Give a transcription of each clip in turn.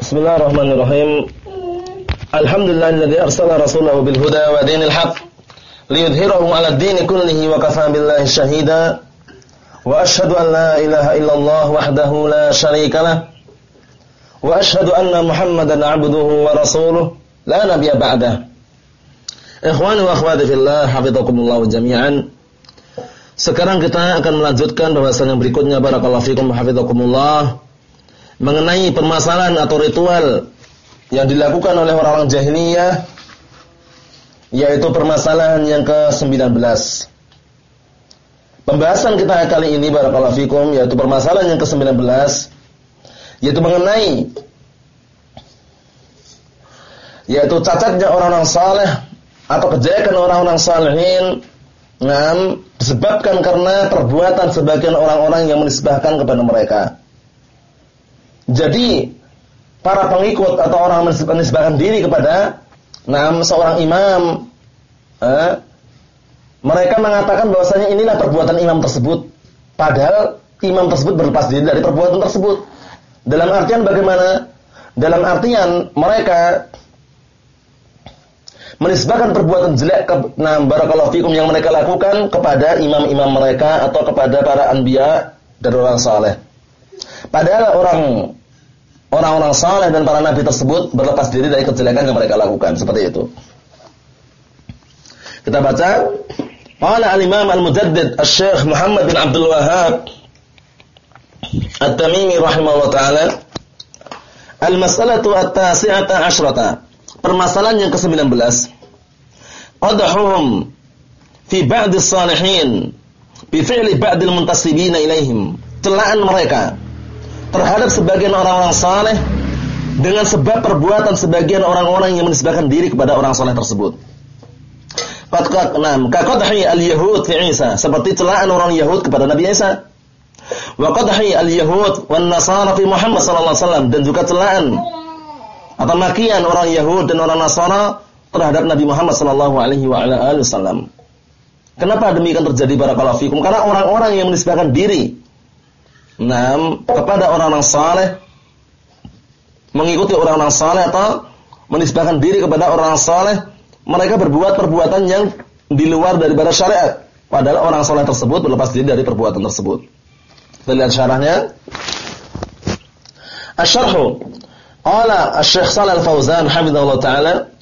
Bismillahirrahmanirrahim. Alhamdulillahilladzi arsala rasulahu bil huda wa dinil haq liyudhhirahu 'ala ad-din kullihi wa kafaa shahida. Wa asyhadu wahdahu la syarika lah. Anna Muhammadan 'abduhu wa rasuluh la nabiyya ba'dah. Ikhwani wa akhwati fillah, hafizakumullah jami'an. Sekarang kita akan melanjutkan bahasan yang berikutnya barakallahu fikum mengenai permasalahan atau ritual yang dilakukan oleh orang-orang jahiliyah yaitu permasalahan yang ke-19. Pembahasan kita kali ini barakallahu fikum yaitu permasalahan yang ke-19 yaitu mengenai yaitu cacatnya orang-orang saleh atau kejelekan orang-orang salihin ngam disebabkan karena perbuatan sebagian orang-orang yang menisbahkan kepada mereka. Jadi para pengikut atau orang menisbahkan diri kepada nam seorang imam eh, mereka mengatakan bahwasanya inilah perbuatan imam tersebut. Padahal imam tersebut berlepas diri dari perbuatan tersebut. Dalam artian bagaimana? Dalam artian mereka menisbahkan perbuatan jelek ke nah barakallahu fikum yang mereka lakukan kepada imam-imam mereka atau kepada para anbiya dan orang saleh. Padahal orang orang-orang saleh dan para nabi tersebut berlepas diri dari kejelekan yang mereka lakukan. Seperti itu. Kita baca. Qala al-Imam al-Mujaddid Asy-Syaikh Muhammad bin Abdul Wahhab At-Tamimi rahimahullah taala Al-mas'alatu at-tasi'ata asyrata Permasalahan yang ke-19. Qadhuhum fi ba'd as-salihin bi fi'li ba'd al-muntasibina ilaihim celaan mereka terhadap sebagian orang-orang saleh dengan sebab perbuatan sebagian orang-orang yang menisbahkan diri kepada orang saleh tersebut. Qad enam kaqadhi al-yahud fi Isa seperti celaan orang Yahud kepada Nabi Isa. Wa al-yahud wan nasara fi Muhammad sallallahu alaihi wasallam dan juga celaan atau makian orang Yahud dan orang Nasara terhadap Nabi Muhammad sallallahu alaihi wa ala alihi wasallam. Kenapa demikian terjadi barakallahu fikum? Karena orang-orang yang menisbahkan diri Naam, kepada orang-orang saleh mengikuti orang-orang saleh atau menisbahkan diri kepada orang saleh, mereka berbuat perbuatan yang di luar daripada syariat. Padahal orang saleh tersebut berlepas diri dari perbuatan tersebut. Kita lihat syarahnya. Asy-syarh. Qala Asy-Syaikh Shalal Fauzan hafizallahu taala,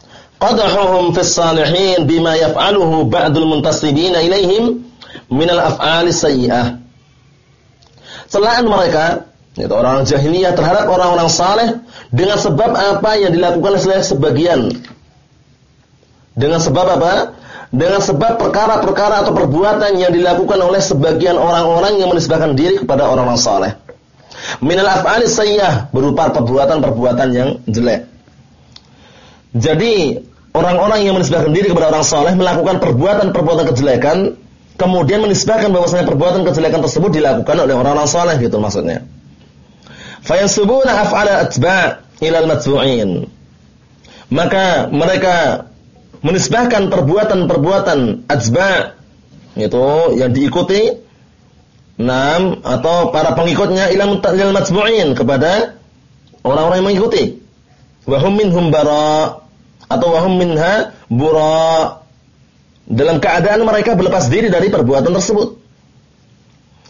qadahuhum fis salihin bima yaf'aluhu ba'dul muntasibina ilaihim min al-af'ali sayyi'ah celaan mereka itu orang jahiliyah terhadap orang-orang saleh dengan sebab apa yang dilakukan oleh sebagian? Dengan sebab apa? Dengan sebab perkara-perkara atau perbuatan yang dilakukan oleh sebagian orang-orang yang menisbahkan diri kepada orang-orang saleh. Minal af'ali sayyah berupa perbuatan-perbuatan yang jelek. Jadi orang-orang yang menisbahkan diri kepada orang saleh melakukan perbuatan-perbuatan kejelekan kemudian menisbahkan bahwasanya perbuatan kejelekan tersebut dilakukan oleh orang-orang saleh gitu maksudnya. Af'ala atba' ilal matbu'in. Maka mereka menisbahkan perbuatan-perbuatan atba' itu yang diikuti enam atau para pengikutnya ilal matbu'in kepada orang-orang yang mengikuti. Wa hum minhum bara atau wa hum minha bura dalam keadaan mereka berlepas diri dari perbuatan tersebut.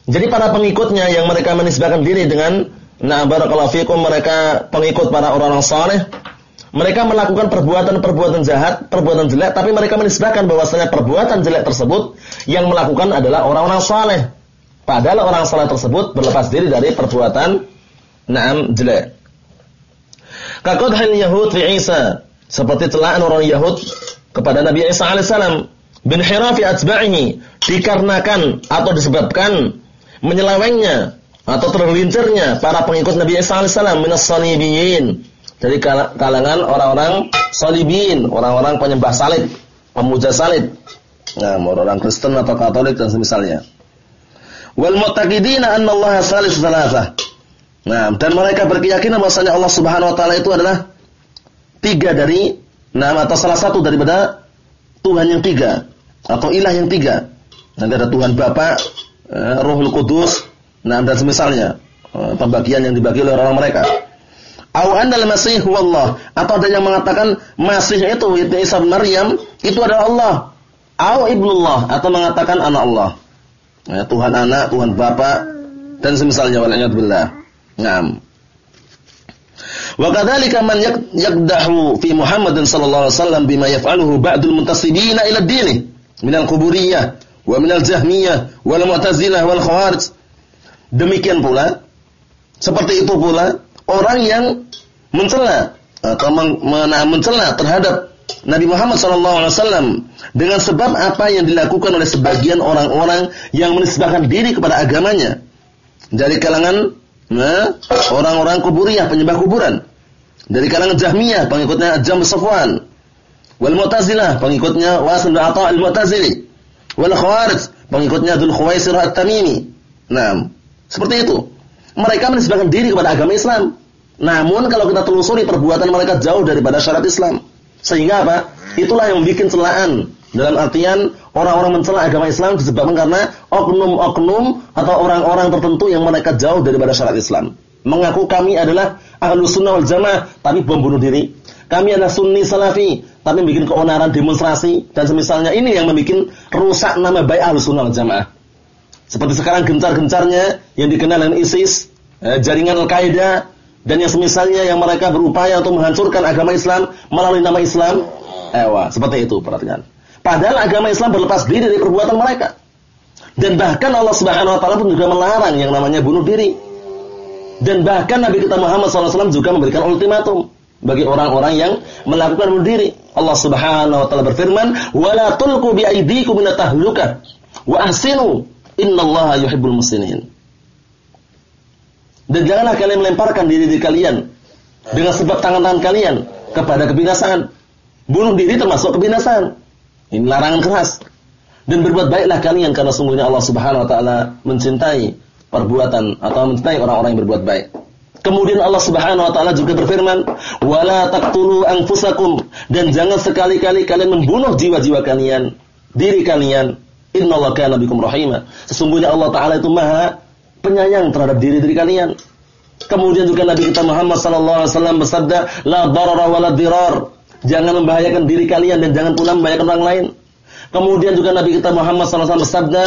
Jadi para pengikutnya yang mereka menisbahkan diri dengan fikum mereka pengikut para orang-orang saleh, mereka melakukan perbuatan-perbuatan jahat, perbuatan jelek tapi mereka menisbahkan bahwasanya perbuatan jelek tersebut yang melakukan adalah orang-orang saleh. Padahal orang saleh tersebut berlepas diri dari perbuatan na'am jelek. Kaqadhil Yahud fi Isa, seperti celaan orang Yahud kepada Nabi Isa alaihissalam bin hirafi atba'ihi dikarenakan atau disebabkan menyelewengnya atau tergelincirnya para pengikut Nabi Isa alaihissalam minas salibiyin dari kalangan orang-orang salibin, orang-orang penyembah salib, pemuja salib. Nah, orang Kristen atau Katolik dan semisalnya. Wal mu'taqidina anna Allah salis salasah. Nah, dan mereka berkeyakinan bahwasanya Allah Subhanahu wa taala itu adalah tiga dari nama atau salah satu daripada Tuhan yang tiga atau ilah yang tiga. Nanti ada Tuhan Bapa, eh, Rohul Kudus, nah dan semisalnya eh, pembagian yang dibagi oleh orang mereka. Au annal masih Allah atau ada yang mengatakan Masih itu itu Isa Maryam itu adalah Allah. Au ibnullah atau mengatakan anak Allah. Ya, Tuhan anak, Tuhan bapak dan semisalnya waliyadzubillah. Naam. Wa kadzalika man yakdahu fi Muhammadin sallallahu alaihi wasallam bima yaf'aluhu ba'dul muntasibina ila dini min al-quburiyah wa min al-jahmiyah wal mu'tazilah wal khawarij. Demikian pula seperti itu pula orang yang mencela atau mencela terhadap Nabi Muhammad SAW dengan sebab apa yang dilakukan oleh sebagian orang-orang yang menisbahkan diri kepada agamanya dari kalangan Nah, orang-orang kuburiyah penyembah kuburan. Dari kalangan Jahmiyah pengikutnya Jam Safwan. Wal Mu'tazilah pengikutnya Wasil bin Atha al-Mu'tazili. Wal Khawarij pengikutnya Dzul Khuwaisir at-Tamimi. Nah, seperti itu. Mereka menisbahkan diri kepada agama Islam. Namun kalau kita telusuri perbuatan mereka jauh daripada syarat Islam. Sehingga apa? Itulah yang membuat celaan dalam artian orang-orang mencela agama Islam disebabkan karena oknum-oknum atau orang-orang tertentu yang mereka jauh daripada syariat Islam. Mengaku kami adalah ahlu sunnah wal jamaah, tapi bom bunuh diri. Kami adalah sunni salafi, tapi bikin keonaran demonstrasi dan semisalnya ini yang membuat rusak nama baik ahlu sunnah wal jamaah. Seperti sekarang gencar-gencarnya yang dikenal dengan ISIS, eh, jaringan Al-Qaeda, dan yang semisalnya yang mereka berupaya untuk menghancurkan agama Islam melalui nama Islam. Ewa, seperti itu perhatikan. Padahal agama Islam berlepas diri dari perbuatan mereka. Dan bahkan Allah Subhanahu wa taala pun juga melarang yang namanya bunuh diri. Dan bahkan Nabi kita Muhammad SAW juga memberikan ultimatum bagi orang-orang yang melakukan bunuh diri. Allah Subhanahu wa taala berfirman, "Wa la tulqu bi aydikum ila tahlukah wa ahsinu innallaha yuhibbul muslimin." Dan janganlah kalian melemparkan diri diri kalian dengan sebab tangan-tangan kalian kepada kebinasaan. Bunuh diri termasuk kebinasaan. Ini larangan keras. Dan berbuat baiklah kalian karena sungguhnya Allah Subhanahu wa taala mencintai perbuatan atau mencintai orang-orang yang berbuat baik. Kemudian Allah Subhanahu wa taala juga berfirman, "Wala taqtulu anfusakum" dan jangan sekali-kali kalian membunuh jiwa-jiwa kalian, diri kalian. Innallaha kana bikum rahima. Sesungguhnya Allah taala itu Maha penyayang terhadap diri-diri kalian. Kemudian juga Nabi kita Muhammad sallallahu alaihi wasallam bersabda, "La darara wa la dirar." Jangan membahayakan diri kalian dan jangan pula membahayakan orang lain. Kemudian juga Nabi kita Muhammad SAW bersabda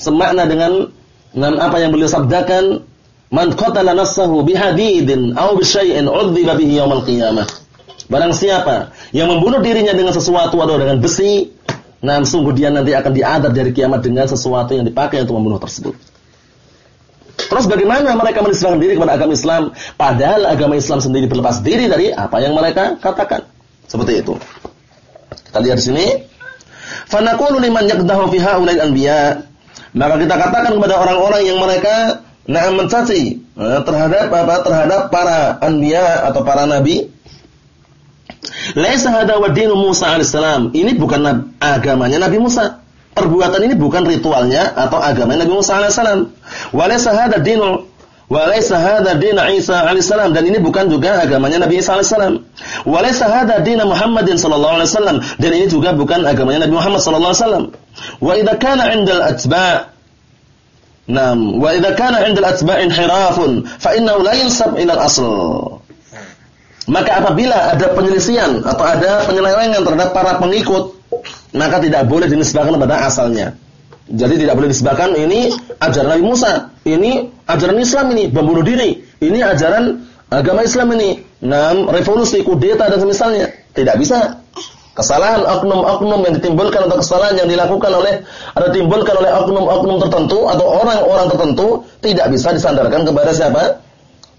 semakna dengan dengan apa yang beliau sabdakan, "Man qatala nafsahu bihadidin aw bisyai'in 'udziba bihi yaumil qiyamah." Barang siapa yang membunuh dirinya dengan sesuatu atau dengan besi, nah sungguh dia nanti akan diadab dari kiamat dengan sesuatu yang dipakai untuk membunuh tersebut. Terus bagaimana mereka menisbahkan diri kepada agama Islam padahal agama Islam sendiri berlepas diri dari apa yang mereka katakan? Seperti itu. Kita lihat di sini. Fanaqulu liman yaqdahu fi haula'il anbiya. Maka kita katakan kepada orang-orang yang mereka nah mencaci eh, terhadap apa? Terhadap para anbiya atau para nabi. Laisa hada wa dinu Musa alaihissalam. Ini bukan agamanya Nabi Musa. Perbuatan ini bukan ritualnya atau agamanya Nabi Musa alaihissalam. Wa laisa hada dinu Wa laysa hadha din Isa dan ini bukan juga agamanya Nabi Isa alaihissalam. Wa din Muhammadin sallallahu alaihi wasallam dan ini juga bukan agamanya Nabi Muhammad sallallahu alaihi wasallam. Wa idza kana 'indal atba' Naam, wa idza kana 'indal atba' inhirafun fa la al-asl. Maka apabila ada penyelisian atau ada penyelewengan terhadap para pengikut, maka tidak boleh dinisbahkan kepada asalnya. Jadi tidak boleh disebabkan ini ajaran Nabi Musa, ini ajaran Islam ini, membunuh diri, ini ajaran agama Islam ini, enam revolusi, kudeta dan semisalnya. Tidak bisa. Kesalahan oknum-oknum yang ditimbulkan atau kesalahan yang dilakukan oleh atau ditimbulkan oleh oknum-oknum tertentu atau orang-orang tertentu tidak bisa disandarkan kepada siapa?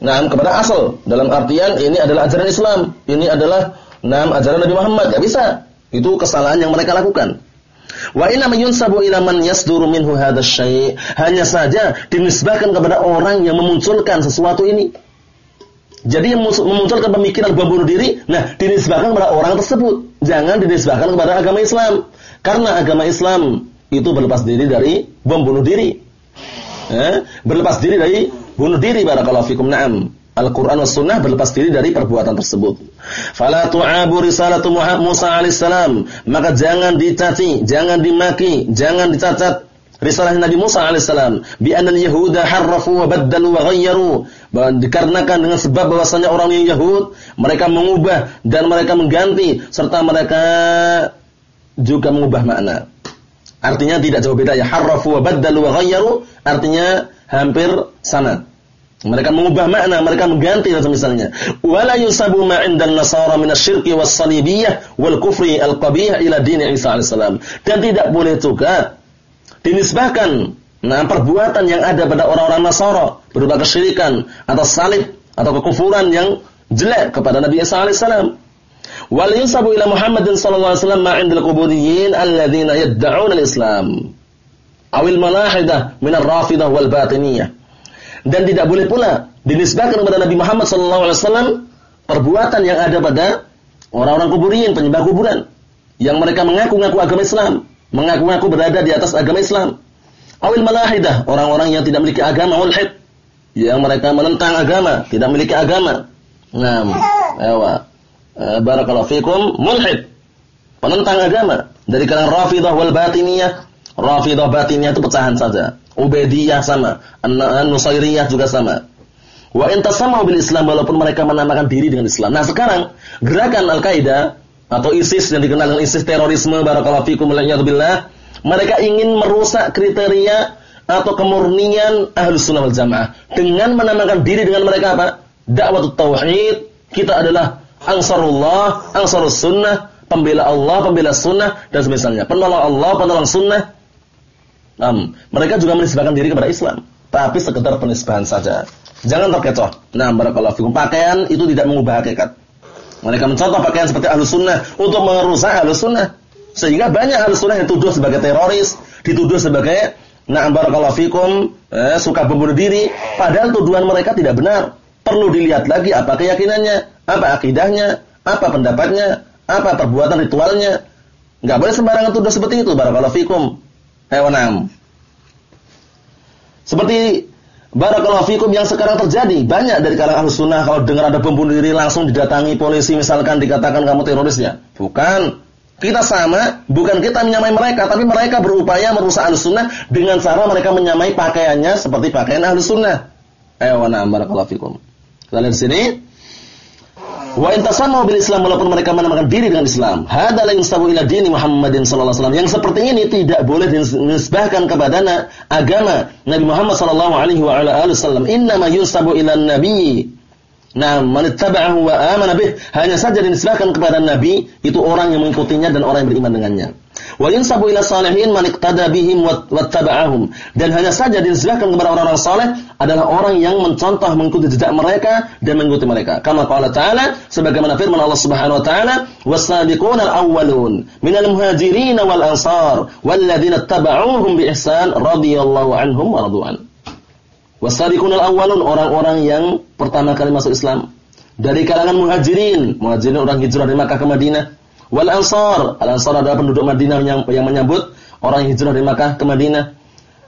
Nah, kepada asal. Dalam artian ini adalah ajaran Islam, ini adalah enam ajaran Nabi Muhammad. Tidak bisa. Itu kesalahan yang mereka lakukan. Wa inna yunsabu ila man yasduru minhu hadzal syai'. Hanya saja dinisbahkan kepada orang yang memunculkan sesuatu ini. Jadi yang memunculkan pemikiran bom bunuh diri, nah dinisbahkan kepada orang tersebut. Jangan dinisbahkan kepada agama Islam. Karena agama Islam itu berlepas diri dari bom bunuh diri. Eh? Berlepas diri dari bunuh diri barakallahu fikum. Naam. Al-Quran dan Sunnah berlepas diri dari perbuatan tersebut. Fala tu'abu Musa alaihissalam. Maka jangan dicaci, jangan dimaki, jangan dicacat risalah Nabi Musa alaihissalam bi anal yahuda harrafu wa baddalu wa ghayyaru. Dikarenakan dengan sebab bahwasanya orang yang Yahud mereka mengubah dan mereka mengganti serta mereka juga mengubah makna. Artinya tidak jauh beda ya. Harrafu wa baddalu wa ghayyaru artinya hampir sama mereka mengubah makna, mereka mengganti dan misalnya. Wala yusabu ma 'indan nasara min asy-syirki was-salibiyah wal kufri al-qabih ila din Isa alaihissalam. Dan tidak boleh juga dinisbahkan nah perbuatan yang ada pada orang-orang Nasara berupa kesyirikan atau salib atau kekufuran yang jelek kepada Nabi Isa alaihissalam. Wal yusabu ila Muhammadin sallallahu alaihi wasallam ma 'indal quburiyyin alladziina yad'un al-Islam. Awil malahidah min ar-rafidah wal batiniyah dan tidak boleh pula dinisbahkan kepada Nabi Muhammad SAW perbuatan yang ada pada orang-orang kuburin, penyembah kuburan yang mereka mengaku-ngaku agama Islam, mengaku-ngaku berada di atas agama Islam. Awil malahidah, orang-orang yang tidak memiliki agama mulhid, yang mereka menentang agama, tidak memiliki agama. Nah, ewa. Eh, barakallahu fikum mulhid. Penentang agama dari kalangan Rafidah wal Batiniyah. Rafidah Batiniyah itu pecahan saja. Ubaidiyah sama, Nusairiyah juga sama. Wa intasamahu bil Islam walaupun mereka menamakan diri dengan Islam. Nah, sekarang gerakan Al-Qaeda atau ISIS yang dikenal dengan ISIS terorisme barakallahu fikum billah, mereka ingin merusak kriteria atau kemurnian Ahlus Sunnah wal Jamaah dengan menamakan diri dengan mereka apa? Dakwah tauhid, kita adalah Ansarullah, Ansarus Sunnah, pembela Allah, pembela Sunnah dan semisalnya. Penolong Allah, penolong Sunnah Nah, mereka juga menisbahkan diri kepada Islam, tapi sekedar penisbahan saja. Jangan terkecoh. Nah, barakallahu fikum. Pakaian itu tidak mengubah hakikat. Mereka mencontoh pakaian seperti ahlu sunnah untuk merusak ahlu sunnah. Sehingga banyak ahlu sunnah yang dituduh sebagai teroris, dituduh sebagai na'am barakallahu fikum, eh, suka membunuh diri. Padahal tuduhan mereka tidak benar. Perlu dilihat lagi apa keyakinannya, apa akidahnya, apa pendapatnya, apa perbuatan ritualnya. Enggak boleh sembarangan tuduh seperti itu, barakallahu fikum hewanam. Seperti Barakallahu fikum yang sekarang terjadi banyak dari kalangan ahli sunnah kalau dengar ada bom diri langsung didatangi polisi misalkan dikatakan kamu teroris ya. Bukan. Kita sama, bukan kita menyamai mereka, tapi mereka berupaya merusak ahli sunnah dengan cara mereka menyamai pakaiannya seperti pakaian ahli sunnah. Ayo, barakallahu fikum. Kita lihat sini. Wa intasamu bil Islam walaupun mereka menamakan diri dengan Islam. Hada la yusabu ila dini Muhammadin sallallahu alaihi wasallam. Yang seperti ini tidak boleh dinisbahkan kepada agama Nabi Muhammad sallallahu alaihi wa ala alihi wasallam. Inna ma yusabu ila nabi Nah, man ittaba'ahu wa amana bih, hanya saja dinisbahkan kepada nabi itu orang yang mengikutinya dan orang yang beriman dengannya. Wa yunsabu ila salihin man iqtada bihim wattaba'ahum. Dan hanya saja dinisbahkan kepada orang-orang saleh adalah orang yang mencontoh mengikuti jejak mereka dan mengikuti mereka. Kama qala ta'ala sebagaimana firman Allah Subhanahu wa taala, "Was-sabiqunal awwalun minal muhajirin wal ansar walladzina ittaba'uuhum bi ihsan radhiyallahu anhum wa radwan." Wasabiqunal awwalun orang-orang yang pertama kali masuk Islam dari kalangan muhajirin, muhajirin orang hijrah dari Makkah ke Madinah. Wal ansar, al ansar adalah penduduk Madinah yang, yang menyambut orang hijrah dari Makkah ke Madinah.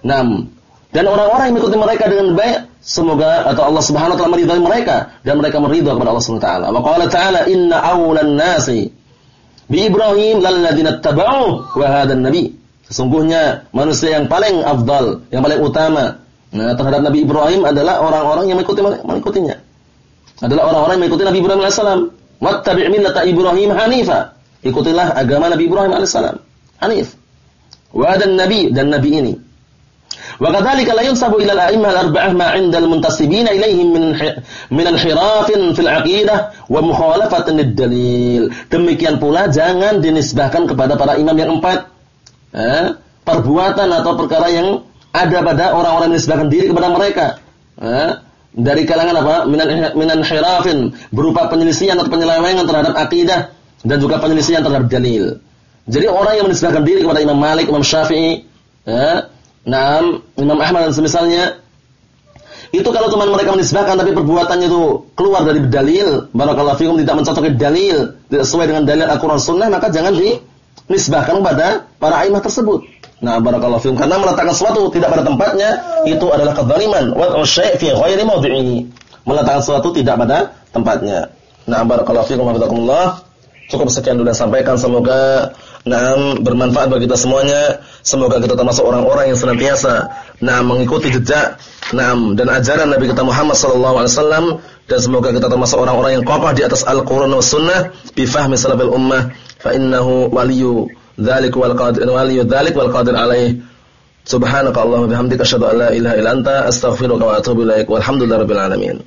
Nam. Dan orang-orang yang mengikuti mereka dengan baik, semoga atau Allah Subhanahu wa taala meridai mereka dan mereka meridha kepada Allah Subhanahu wa taala. Wa qala ta'ala inna awlan nasi bi Ibrahim lalladzina tabauh wa hadan nabi. Sesungguhnya manusia yang paling afdal, yang paling utama Nah, terhadap Nabi Ibrahim adalah orang-orang yang mengikuti mengikutinya. Adalah orang-orang yang mengikuti Nabi Ibrahim alaihissalam. Wattabi' millata Ibrahim hanifa. Ikutilah agama Nabi Ibrahim alaihissalam. Hanif. Wa dan nabi dan nabi ini. Wa kadzalika la yunsabu ila al-a'immah al-arba'ah ma 'inda al-muntasibina ilaihim min min al-hirafin fil 'aqidah wa mukhalafatin lid-dalil. Demikian pula jangan dinisbahkan kepada para imam yang empat eh, perbuatan atau perkara yang ada pada orang-orang yang menisbahkan diri kepada mereka. Eh, dari kalangan apa? Minan, minan hirafin, berupa penyelisihan atau penyelewengan terhadap akidah dan juga penyelisihan terhadap dalil. Jadi orang yang menisbahkan diri kepada Imam Malik, Imam Syafi'i, eh, Naam, Imam Ahmad dan semisalnya itu kalau cuma mereka menisbahkan tapi perbuatannya itu keluar dari dalil, barakallahu fikum tidak mencocoki dalil, tidak sesuai dengan dalil Al-Qur'an Sunnah, maka jangan dinisbahkan kepada para imam tersebut. Nah, barakallahu fiikum karena meletakkan sesuatu tidak pada tempatnya itu adalah kedzaliman wa syai' fi ghairi mawdi'ihi. Meletakkan sesuatu tidak pada tempatnya. Nah, barakallahu fiikum wa Cukup sekian dulu yang sampaikan semoga Naam bermanfaat bagi kita semuanya. Semoga kita termasuk orang-orang yang senantiasa naam mengikuti jejak naam dan ajaran Nabi kita Muhammad wasallam dan semoga kita termasuk orang-orang yang kokoh di atas Al-Qur'an was sunnah bi fahmi salafil ummah fa innahu waliyyu dzalik wal qadir waliyyu dzalik wal qadir alaih. Subhanaka Allahumma bihamdika asyhadu an la ilaha illa anta astaghfiruka wa atubu ilaik. Walhamdulillahirabbil alamin.